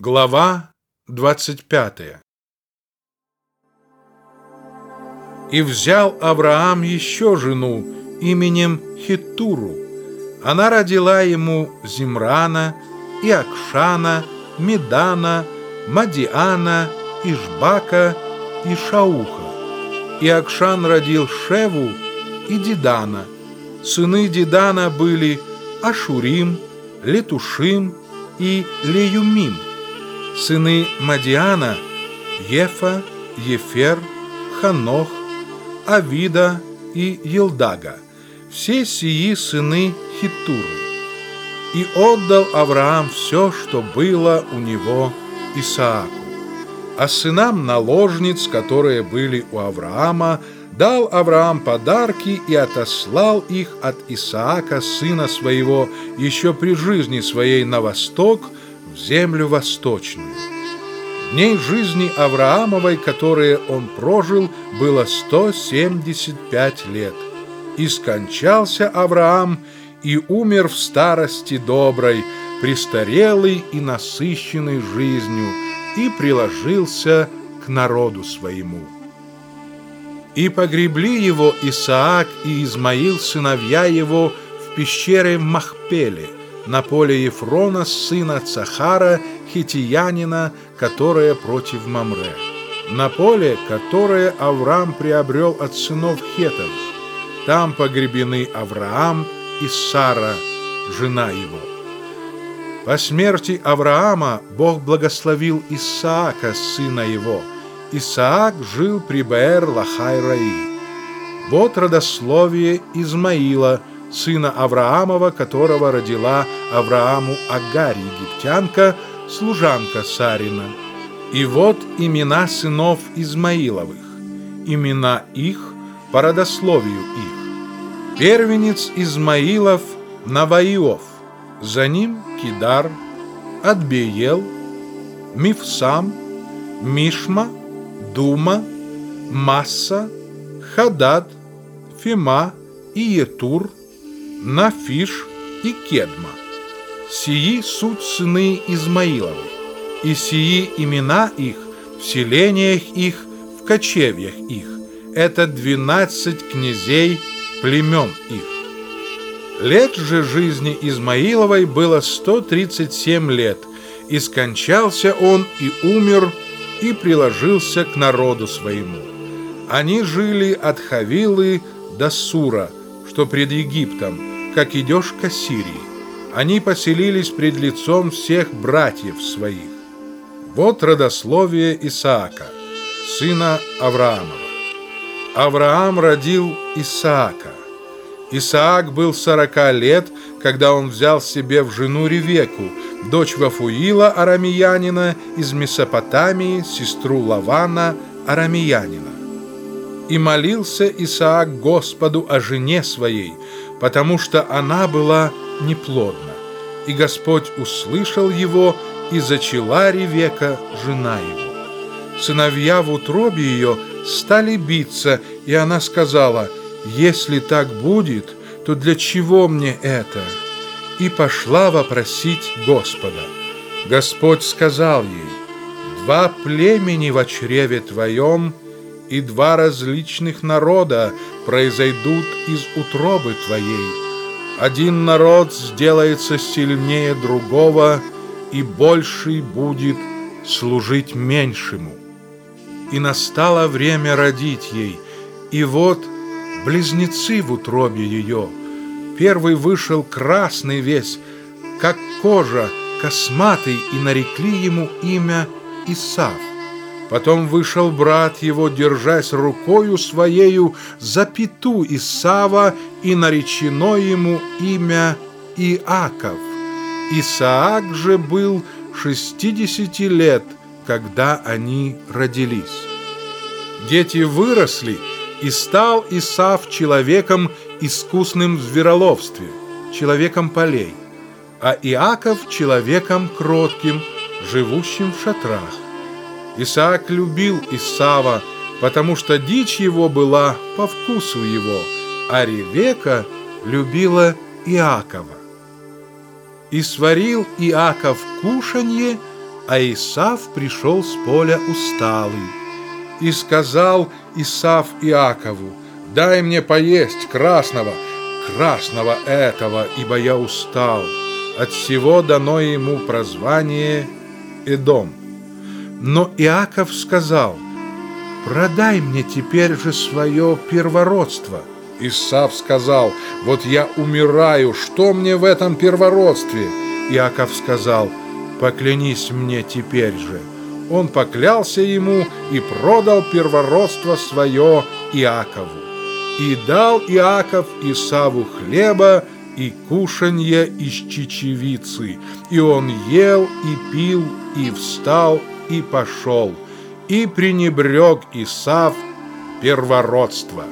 Глава 25 И взял Авраам еще жену именем Хитуру. Она родила ему Зимрана, и Акшана, Медана, Мадиана, Ишбака и Шауха. И Акшан родил Шеву и Дидана. Сыны Дидана были Ашурим, Летушим и Леюмим – Сыны Мадиана – Ефа, Ефер, Ханох, Авида и Елдага. Все сии сыны Хитуры. И отдал Авраам все, что было у него Исааку. А сынам наложниц, которые были у Авраама, дал Авраам подарки и отослал их от Исаака, сына своего, еще при жизни своей на восток – землю восточную. Дней жизни Авраамовой, которые он прожил, было 175 лет. И скончался Авраам и умер в старости доброй, престарелый и насыщенный жизнью, и приложился к народу своему. И погребли его Исаак и Измаил, сыновья его, в пещере Махпеле – на поле Ефрона, сына Цахара, хитиянина, которое против Мамре. На поле, которое Авраам приобрел от сынов Хетов. Там погребены Авраам и Сара, жена его. По смерти Авраама Бог благословил Исаака, сына его. Исаак жил при Беэр-Лахай-Раи. Вот родословие Измаила – сына Авраамова, которого родила Аврааму Агарь, египтянка, служанка Сарина. И вот имена сынов Измаиловых, имена их по родословию их. Первенец Измаилов Наваиов, за ним Кидар, Адбеел, Мифсам, Мишма, Дума, Масса, Хадад, Фима и Етур – Нафиш и Кедма. Сии суть сыны Измаиловы, и сии имена их в селениях их, в кочевьях их. Это двенадцать князей племен их. Лет же жизни Измаиловой было 137 лет, и скончался он и умер, и приложился к народу своему. Они жили от Хавилы до Сура – что пред Египтом, как идешь к Ассирии. Они поселились пред лицом всех братьев своих. Вот родословие Исаака, сына Авраамова. Авраам родил Исаака. Исаак был сорока лет, когда он взял себе в жену Ревеку, дочь Вафуила арамиянина из Месопотамии, сестру Лавана арамиянина. И молился Исаак Господу о жене своей, потому что она была неплодна. И Господь услышал его, и зачала Ревека жена его. Сыновья в утробе ее стали биться, и она сказала, «Если так будет, то для чего мне это?» И пошла вопросить Господа. Господь сказал ей, «Два племени в чреве твоем — и два различных народа произойдут из утробы твоей. Один народ сделается сильнее другого, и больший будет служить меньшему. И настало время родить ей, и вот близнецы в утробе ее. Первый вышел красный весь, как кожа, косматый, и нарекли ему имя Исав. Потом вышел брат его, держась рукою своею за пету Исава, и наречено ему имя Иаков. Исаак же был шестидесяти лет, когда они родились. Дети выросли, и стал Исав человеком искусным в звероловстве, человеком полей, а Иаков человеком кротким, живущим в шатрах. Исаак любил Исава, потому что дичь его была по вкусу его, а Ревека любила Иакова. И сварил Иаков кушанье а Исав пришел с поля усталый. И сказал Исав Иакову, «Дай мне поесть красного, красного этого, ибо я устал». От всего дано ему прозвание Эдом. Но Иаков сказал, «Продай мне теперь же свое первородство». Исав сказал, «Вот я умираю, что мне в этом первородстве?» Иаков сказал, «Поклянись мне теперь же». Он поклялся ему и продал первородство свое Иакову. И дал Иаков Исаву хлеба и кушанье из чечевицы, и он ел и пил, и встал, и пошел, и пренебрег Исав первородство.